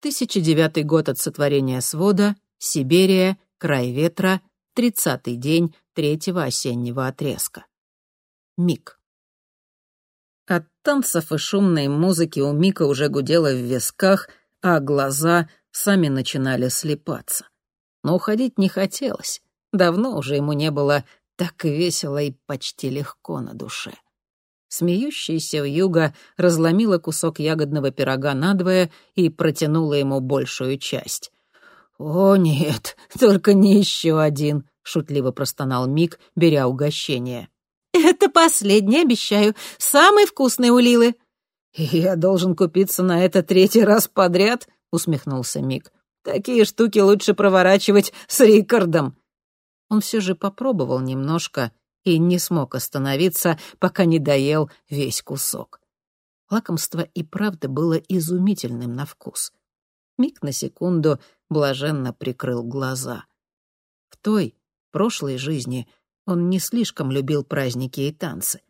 1009 год от сотворения свода, Сибирия, край ветра, тридцатый день третьего осеннего отрезка. Мик. От танцев и шумной музыки у Мика уже гудело в висках, а глаза сами начинали слепаться. Но уходить не хотелось. Давно уже ему не было так весело и почти легко на душе. Смеющаяся вьюга разломила кусок ягодного пирога надвое и протянула ему большую часть. «О, нет, только не еще один», — шутливо простонал Мик, беря угощение. «Это последний, обещаю. Самый вкусный у Лилы». «Я должен купиться на это третий раз подряд?» — усмехнулся Мик. «Такие штуки лучше проворачивать с Рикардом». Он все же попробовал немножко и не смог остановиться, пока не доел весь кусок. Лакомство и правда было изумительным на вкус. Миг на секунду блаженно прикрыл глаза. В той, прошлой жизни он не слишком любил праздники и танцы.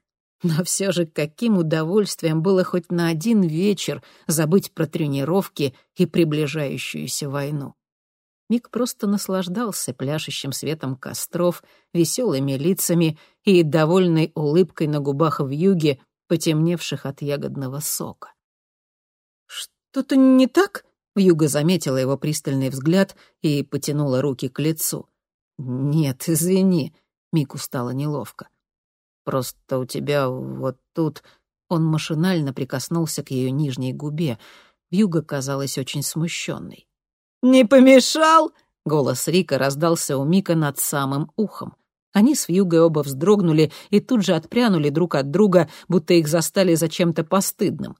Но все же каким удовольствием было хоть на один вечер забыть про тренировки и приближающуюся войну. Мик просто наслаждался пляшущим светом костров, веселыми лицами и довольной улыбкой на губах в юге, потемневших от ягодного сока. «Что-то не так?» — Вьюга заметила его пристальный взгляд и потянула руки к лицу. «Нет, извини», — Мику стало неловко. «Просто у тебя вот тут...» Он машинально прикоснулся к ее нижней губе. Вьюга казалась очень смущенной. «Не помешал?» — голос Рика раздался у Мика над самым ухом. Они с Вьюгой оба вздрогнули и тут же отпрянули друг от друга, будто их застали за чем-то постыдным.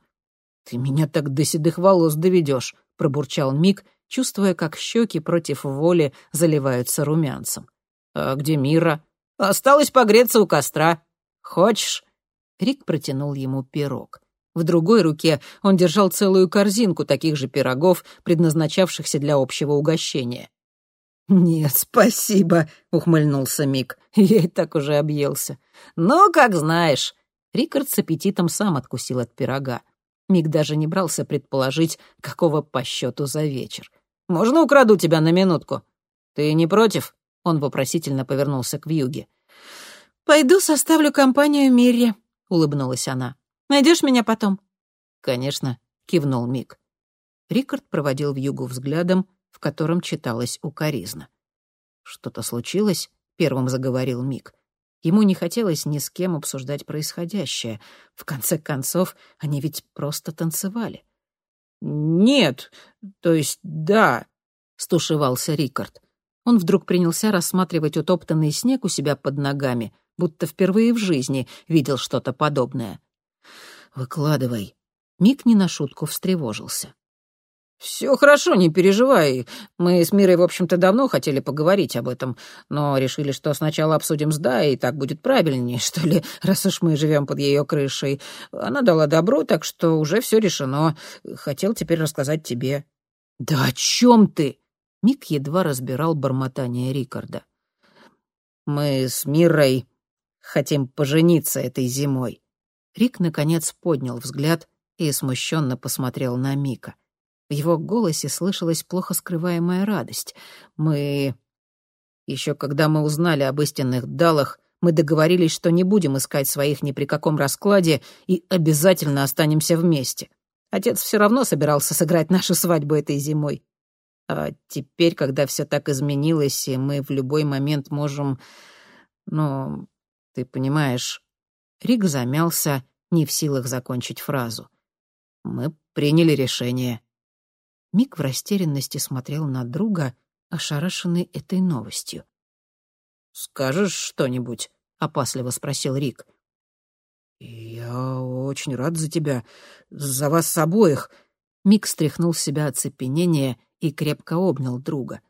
«Ты меня так до седых волос доведешь», — пробурчал Мик, чувствуя, как щеки против воли заливаются румянцем. «А где Мира?» «Осталось погреться у костра. Хочешь?» Рик протянул ему пирог. В другой руке он держал целую корзинку таких же пирогов, предназначавшихся для общего угощения. «Нет, спасибо», — ухмыльнулся Мик. «Я и так уже объелся». «Ну, как знаешь». Рикард с аппетитом сам откусил от пирога. Мик даже не брался предположить, какого по счету за вечер. «Можно украду тебя на минутку?» «Ты не против?» Он вопросительно повернулся к Вьюге. «Пойду составлю компанию Мирре», — улыбнулась она. Найдешь меня потом?» «Конечно», — кивнул Мик. Рикард проводил в югу взглядом, в котором читалось укоризна. «Что-то случилось?» — первым заговорил Мик. Ему не хотелось ни с кем обсуждать происходящее. В конце концов, они ведь просто танцевали. «Нет, то есть да», — стушевался Рикард. Он вдруг принялся рассматривать утоптанный снег у себя под ногами, будто впервые в жизни видел что-то подобное. «Выкладывай». Мик не на шутку встревожился. «Все хорошо, не переживай. Мы с Мирой, в общем-то, давно хотели поговорить об этом, но решили, что сначала обсудим с Дай, и так будет правильнее, что ли, раз уж мы живем под ее крышей. Она дала добро, так что уже все решено. Хотел теперь рассказать тебе». «Да о чем ты?» Мик едва разбирал бормотание Рикарда. «Мы с Мирой хотим пожениться этой зимой. Рик, наконец, поднял взгляд и смущенно посмотрел на Мика. В его голосе слышалась плохо скрываемая радость. «Мы...» Еще когда мы узнали об истинных далах, мы договорились, что не будем искать своих ни при каком раскладе и обязательно останемся вместе. Отец все равно собирался сыграть нашу свадьбу этой зимой. А теперь, когда все так изменилось, и мы в любой момент можем... Ну, ты понимаешь... Рик замялся, не в силах закончить фразу. «Мы приняли решение». Мик в растерянности смотрел на друга, ошарашенный этой новостью. «Скажешь что-нибудь?» — опасливо спросил Рик. «Я очень рад за тебя, за вас обоих». Мик стряхнул с себя оцепенение и крепко обнял друга.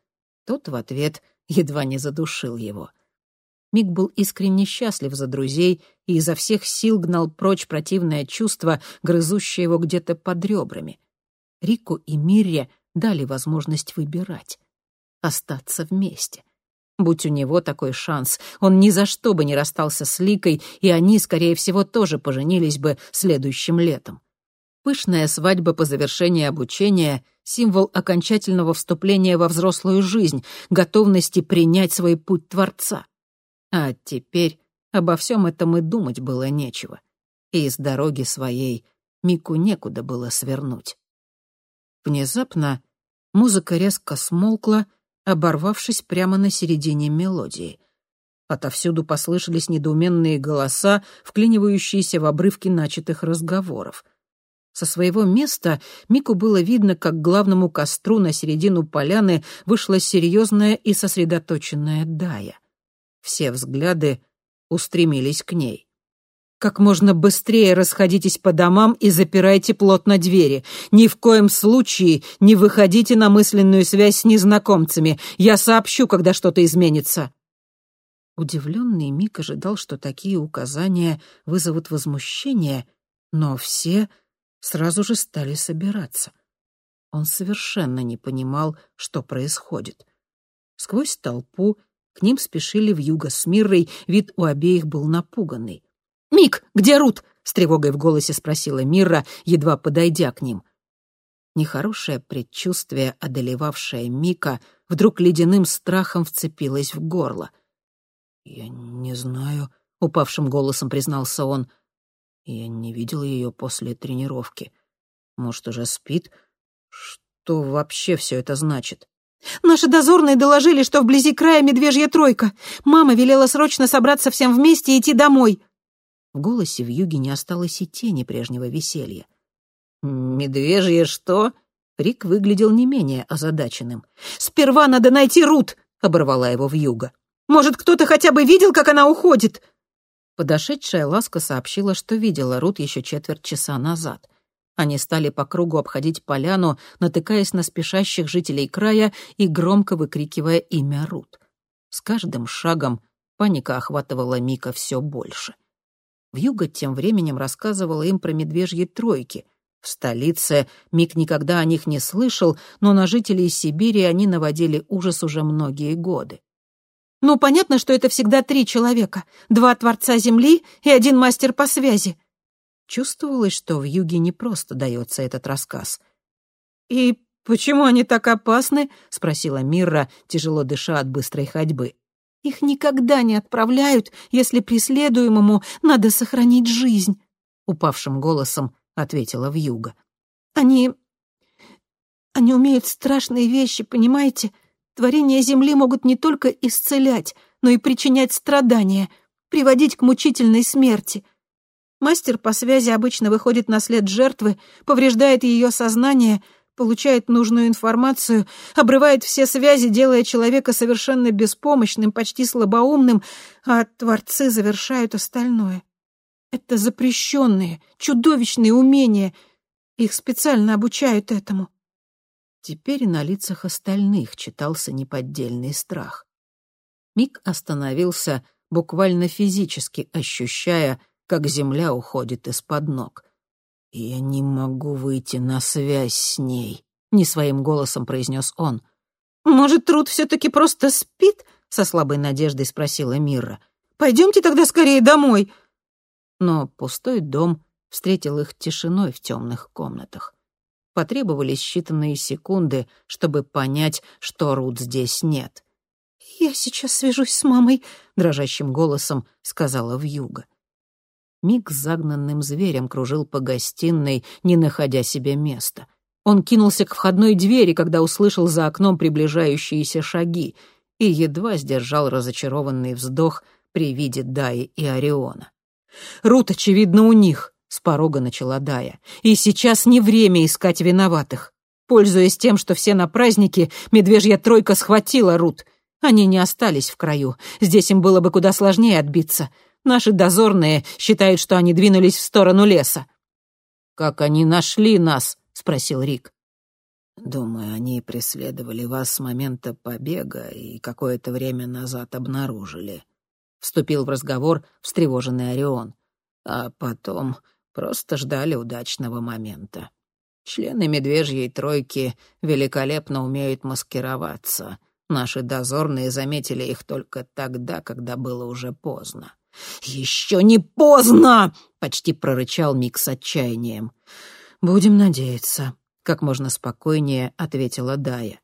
Тот в ответ едва не задушил его. Мик был искренне счастлив за друзей и изо всех сил гнал прочь противное чувство, грызущее его где-то под ребрами. Рику и Мирре дали возможность выбирать. Остаться вместе. Будь у него такой шанс, он ни за что бы не расстался с Ликой, и они, скорее всего, тоже поженились бы следующим летом. Пышная свадьба по завершении обучения — символ окончательного вступления во взрослую жизнь, готовности принять свой путь Творца. А теперь обо всем этом и думать было нечего. И с дороги своей Мику некуда было свернуть. Внезапно музыка резко смолкла, оборвавшись прямо на середине мелодии. Отовсюду послышались недоуменные голоса, вклинивающиеся в обрывки начатых разговоров. Со своего места Мику было видно, как к главному костру на середину поляны вышла серьезная и сосредоточенная Дая. Все взгляды устремились к ней. Как можно быстрее расходитесь по домам и запирайте плотно двери. Ни в коем случае не выходите на мысленную связь с незнакомцами. Я сообщу, когда что-то изменится». Удивленный Мик ожидал, что такие указания вызовут возмущение, но все сразу же стали собираться. Он совершенно не понимал, что происходит. Сквозь толпу к ним спешили в юго с Миррой, вид у обеих был напуганный. «Мик, где Рут?» — с тревогой в голосе спросила Мирра, едва подойдя к ним. Нехорошее предчувствие, одолевавшее Мика, вдруг ледяным страхом вцепилось в горло. «Я не знаю», — упавшим голосом признался он. «Я не видел ее после тренировки. Может, уже спит? Что вообще все это значит?» «Наши дозорные доложили, что вблизи края медвежья тройка. Мама велела срочно собраться всем вместе и идти домой». В голосе в юге не осталось и тени прежнего веселья. «Медвежье что?» Рик выглядел не менее озадаченным. «Сперва надо найти Рут!» — оборвала его в юго. «Может, кто-то хотя бы видел, как она уходит?» Подошедшая Ласка сообщила, что видела Рут еще четверть часа назад. Они стали по кругу обходить поляну, натыкаясь на спешащих жителей края и громко выкрикивая имя Рут. С каждым шагом паника охватывала Мика все больше. — Вьюга тем временем рассказывала им про медвежьи тройки. В столице Мик никогда о них не слышал, но на жителей Сибири они наводили ужас уже многие годы. «Ну, понятно, что это всегда три человека. Два Творца Земли и один мастер по связи». Чувствовалось, что в юге не просто дается этот рассказ. «И почему они так опасны?» — спросила Мирра, тяжело дыша от быстрой ходьбы. Их никогда не отправляют, если преследуемому надо сохранить жизнь», — упавшим голосом ответила Вьюга. «Они... они умеют страшные вещи, понимаете? Творения Земли могут не только исцелять, но и причинять страдания, приводить к мучительной смерти. Мастер по связи обычно выходит на след жертвы, повреждает ее сознание — получает нужную информацию, обрывает все связи, делая человека совершенно беспомощным, почти слабоумным, а творцы завершают остальное. Это запрещенные, чудовищные умения. Их специально обучают этому. Теперь на лицах остальных читался неподдельный страх. Мик остановился, буквально физически ощущая, как земля уходит из-под ног. «Я не могу выйти на связь с ней», — не своим голосом произнес он. «Может, Труд все-таки просто спит?» — со слабой надеждой спросила Мира. «Пойдемте тогда скорее домой». Но пустой дом встретил их тишиной в темных комнатах. Потребовались считанные секунды, чтобы понять, что Рут здесь нет. «Я сейчас свяжусь с мамой», — дрожащим голосом сказала Вьюга. Миг загнанным зверем кружил по гостиной, не находя себе места. Он кинулся к входной двери, когда услышал за окном приближающиеся шаги, и едва сдержал разочарованный вздох при виде Даи и Ориона. «Рут, очевидно, у них», — с порога начала Дая. «И сейчас не время искать виноватых. Пользуясь тем, что все на празднике, медвежья тройка схватила Рут. Они не остались в краю. Здесь им было бы куда сложнее отбиться. Наши дозорные считают, что они двинулись в сторону леса». «Как они нашли нас?» — спросил Рик. «Думаю, они преследовали вас с момента побега и какое-то время назад обнаружили», — вступил в разговор встревоженный Орион. «А потом просто ждали удачного момента. Члены медвежьей тройки великолепно умеют маскироваться. Наши дозорные заметили их только тогда, когда было уже поздно. «Еще не поздно!» — почти прорычал Мик с отчаянием. «Будем надеяться», — как можно спокойнее ответила Дая.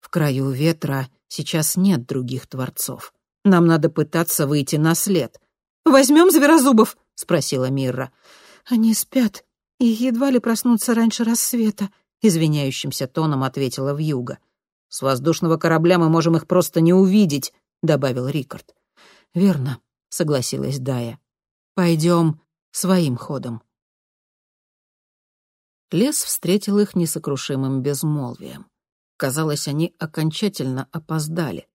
«В краю ветра сейчас нет других творцов. Нам надо пытаться выйти на след». «Возьмем зверозубов?» — спросила Мирра. «Они спят и едва ли проснутся раньше рассвета», — извиняющимся тоном ответила Вьюга. «С воздушного корабля мы можем их просто не увидеть», — добавил Рикард. «Верно», — согласилась Дая. «Пойдем своим ходом». Лес встретил их несокрушимым безмолвием. Казалось, они окончательно опоздали.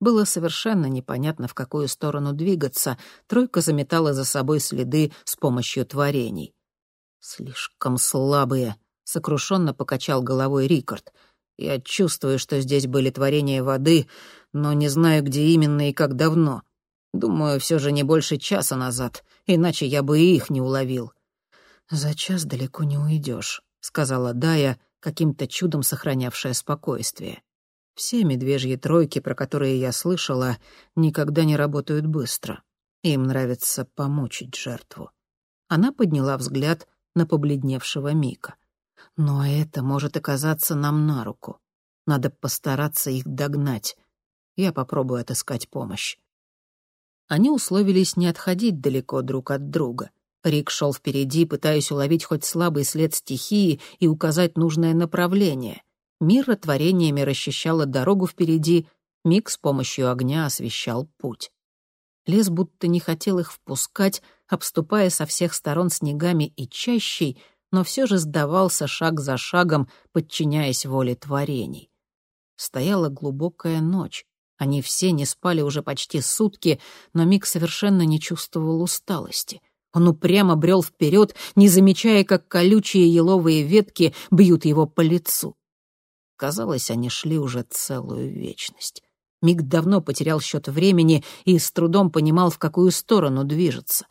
Было совершенно непонятно, в какую сторону двигаться. Тройка заметала за собой следы с помощью творений. «Слишком слабые», — сокрушенно покачал головой Рикард. «Я чувствую, что здесь были творения воды, но не знаю, где именно и как давно. Думаю, все же не больше часа назад, иначе я бы и их не уловил». «За час далеко не уйдешь», — сказала Дая, каким-то чудом сохранявшая спокойствие. Все медвежьи тройки, про которые я слышала, никогда не работают быстро. Им нравится помучить жертву. Она подняла взгляд на побледневшего Мика. Но это может оказаться нам на руку. Надо постараться их догнать. Я попробую отыскать помощь. Они условились не отходить далеко друг от друга. Рик шел впереди, пытаясь уловить хоть слабый след стихии и указать нужное направление. Мира творениями расчищала дорогу впереди, Миг с помощью огня освещал путь. Лес будто не хотел их впускать, обступая со всех сторон снегами и чащей, но все же сдавался шаг за шагом, подчиняясь воле творений. Стояла глубокая ночь. Они все не спали уже почти сутки, но Мик совершенно не чувствовал усталости. Он упрямо брел вперед, не замечая, как колючие еловые ветки бьют его по лицу. Казалось, они шли уже целую вечность. Миг давно потерял счет времени и с трудом понимал, в какую сторону движется.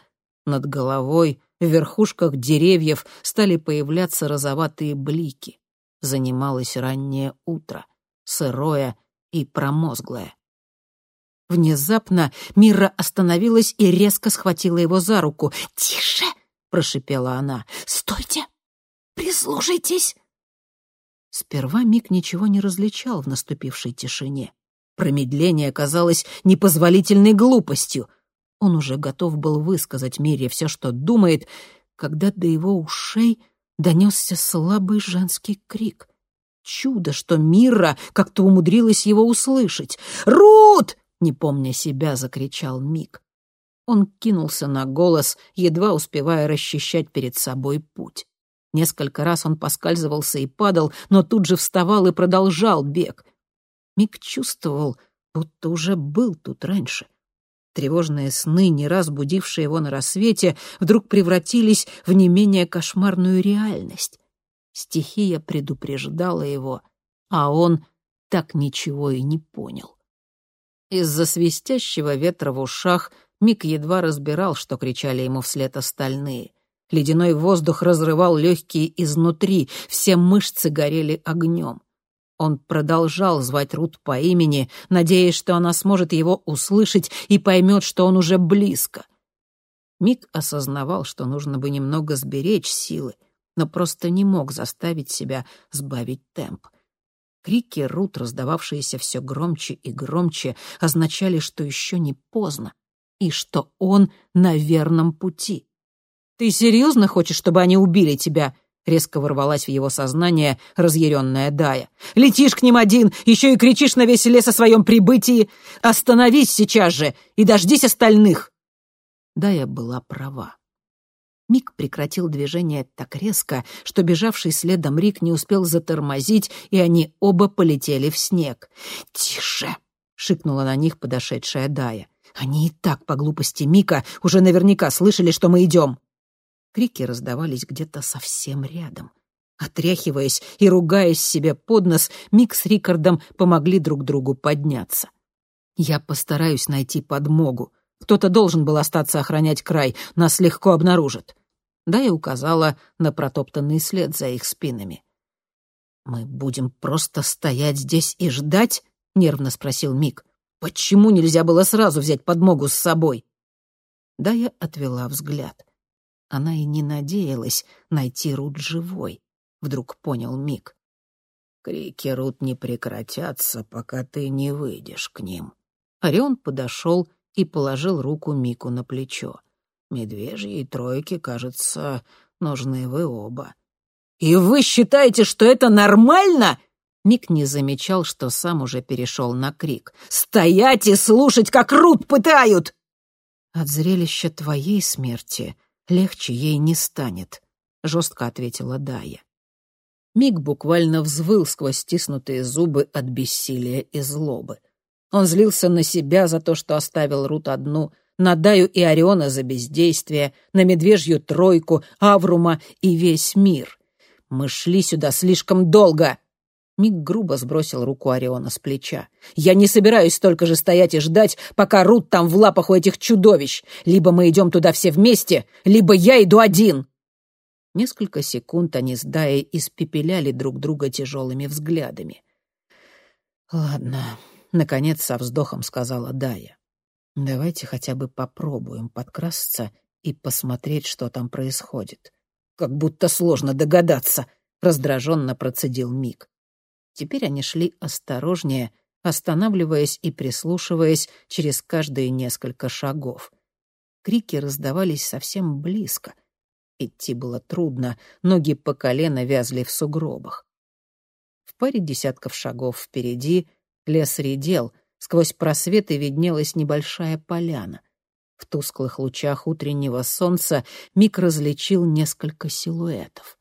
Над головой, в верхушках деревьев стали появляться розоватые блики. Занималось раннее утро, сырое и промозглое. Внезапно Мира остановилась и резко схватила его за руку. «Тише!» — прошипела она. «Стойте! Прислушайтесь!» Сперва Мик ничего не различал в наступившей тишине. Промедление казалось непозволительной глупостью. Он уже готов был высказать Мире все, что думает, когда до его ушей донесся слабый женский крик. Чудо, что Мира как-то умудрилась его услышать. «Рут!» — не помня себя, закричал Мик. Он кинулся на голос, едва успевая расчищать перед собой путь. Несколько раз он поскальзывался и падал, но тут же вставал и продолжал бег. Мик чувствовал, будто уже был тут раньше. Тревожные сны, не раз будившие его на рассвете, вдруг превратились в не менее кошмарную реальность. Стихия предупреждала его, а он так ничего и не понял. Из-за свистящего ветра в ушах Мик едва разбирал, что кричали ему вслед остальные. Ледяной воздух разрывал легкие изнутри, все мышцы горели огнем. Он продолжал звать Рут по имени, надеясь, что она сможет его услышать и поймет, что он уже близко. Мик осознавал, что нужно бы немного сберечь силы, но просто не мог заставить себя сбавить темп. Крики Рут, раздававшиеся все громче и громче, означали, что еще не поздно и что он на верном пути. «Ты серьезно хочешь, чтобы они убили тебя?» Резко ворвалась в его сознание разъяренная Дая. «Летишь к ним один, еще и кричишь на весь лес о своем прибытии! Остановись сейчас же и дождись остальных!» Дая была права. Мик прекратил движение так резко, что бежавший следом Рик не успел затормозить, и они оба полетели в снег. «Тише!» — шикнула на них подошедшая Дая. «Они и так, по глупости Мика, уже наверняка слышали, что мы идем!» Крики раздавались где-то совсем рядом. Отряхиваясь и ругаясь себе под нос, Мик с Рикардом помогли друг другу подняться. «Я постараюсь найти подмогу. Кто-то должен был остаться охранять край, нас легко обнаружат». Да, я указала на протоптанный след за их спинами. «Мы будем просто стоять здесь и ждать?» — нервно спросил Мик. «Почему нельзя было сразу взять подмогу с собой?» Да, я отвела взгляд. Она и не надеялась найти Рут живой, вдруг понял Мик. Крики Рут не прекратятся, пока ты не выйдешь к ним. Орион подошел и положил руку Мику на плечо. Медвежьи тройки, кажется, нужны вы оба. «И вы считаете, что это нормально?» Мик не замечал, что сам уже перешел на крик. «Стоять и слушать, как Рут пытают!» «От зрелища твоей смерти легче ей не станет», — жестко ответила Дая. Мик буквально взвыл сквозь стиснутые зубы от бессилия и злобы. Он злился на себя за то, что оставил Рут одну, на Даю и Ориона за бездействие, на Медвежью Тройку, Аврума и весь мир. «Мы шли сюда слишком долго!» Мик грубо сбросил руку Ориона с плеча. «Я не собираюсь столько же стоять и ждать, пока Рут там в лапах у этих чудовищ. Либо мы идем туда все вместе, либо я иду один!» Несколько секунд они с Даей испепеляли друг друга тяжелыми взглядами. «Ладно», — наконец со вздохом сказала Дая. «Давайте хотя бы попробуем подкрасться и посмотреть, что там происходит». «Как будто сложно догадаться», — раздраженно процедил Мик. Теперь они шли осторожнее, останавливаясь и прислушиваясь через каждые несколько шагов. Крики раздавались совсем близко. Идти было трудно, ноги по колено вязли в сугробах. В паре десятков шагов впереди лес редел, сквозь просветы виднелась небольшая поляна. В тусклых лучах утреннего солнца Мик различил несколько силуэтов.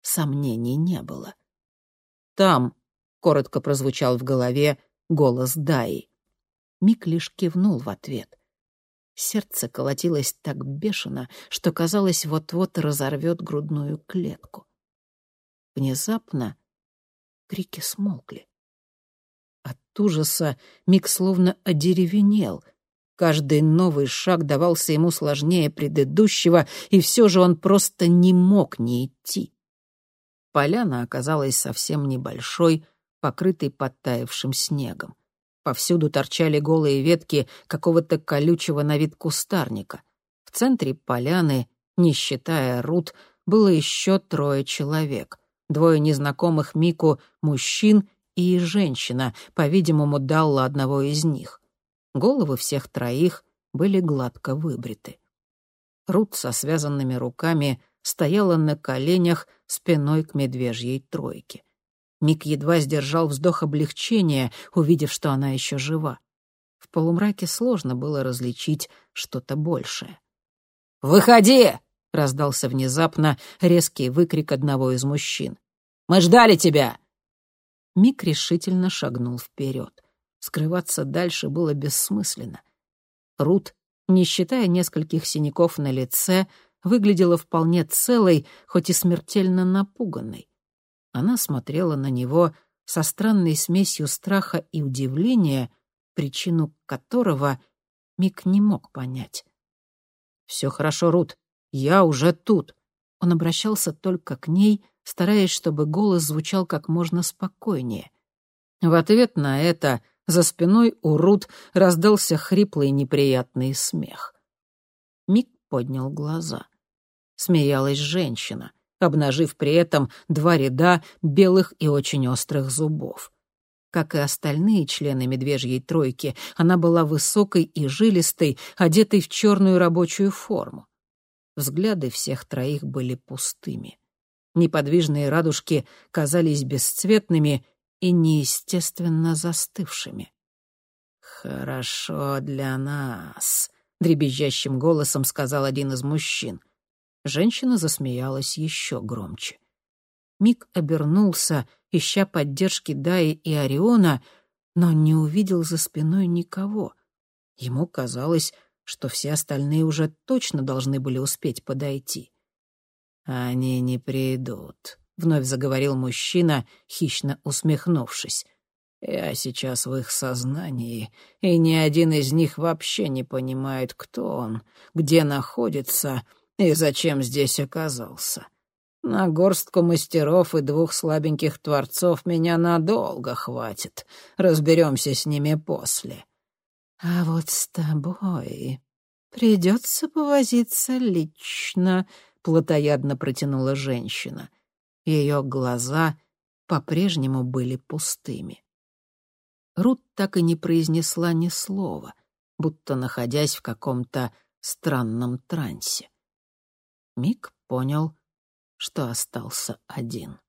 Сомнений не было. Там, коротко прозвучал в голове голос Даи. Мик лишь кивнул в ответ. Сердце колотилось так бешено, что казалось, вот-вот разорвет грудную клетку. Внезапно крики смолкли. От ужаса Мик словно одеревенел. Каждый новый шаг давался ему сложнее предыдущего, и все же он просто не мог не идти. Поляна оказалась совсем небольшой, покрытый подтаявшим снегом. Повсюду торчали голые ветки какого-то колючего на вид кустарника. В центре поляны, не считая Рут, было еще трое человек. Двое незнакомых Мику мужчин и женщина, по-видимому, Далла одного из них. Головы всех троих были гладко выбриты. Рут со связанными руками стояла на коленях спиной к медвежьей тройке. Мик едва сдержал вздох облегчения, увидев, что она еще жива. В полумраке сложно было различить что-то большее. «Выходи!» — раздался внезапно резкий выкрик одного из мужчин. «Мы ждали тебя!» Мик решительно шагнул вперед. Скрываться дальше было бессмысленно. Рут, не считая нескольких синяков на лице, выглядела вполне целой, хоть и смертельно напуганной. Она смотрела на него со странной смесью страха и удивления, причину которого Мик не мог понять. «Все хорошо, Рут, я уже тут». Он обращался только к ней, стараясь, чтобы голос звучал как можно спокойнее. В ответ на это за спиной у Рут раздался хриплый неприятный смех. Мик поднял глаза. Смеялась женщина — обнажив при этом два ряда белых и очень острых зубов. Как и остальные члены медвежьей тройки, она была высокой и жилистой, одетой в черную рабочую форму. Взгляды всех троих были пустыми. Неподвижные радужки казались бесцветными и неестественно застывшими. «Хорошо для нас», — дребезжащим голосом сказал один из мужчин — Женщина засмеялась еще громче. Мик обернулся, ища поддержки Даи и Ориона, но не увидел за спиной никого. Ему казалось, что все остальные уже точно должны были успеть подойти. «Они не придут», — вновь заговорил мужчина, хищно усмехнувшись. «Я сейчас в их сознании, и ни один из них вообще не понимает, кто он, где находится и зачем здесь оказался. На горстку мастеров и двух слабеньких творцов меня надолго хватит. Разберемся с ними после. А вот с тобой «Придется повозиться лично», — плотоядно протянула женщина. Ее глаза по-прежнему были пустыми. Рут так и не произнесла ни слова, будто находясь в каком-то странном трансе. Мик понял, что остался один.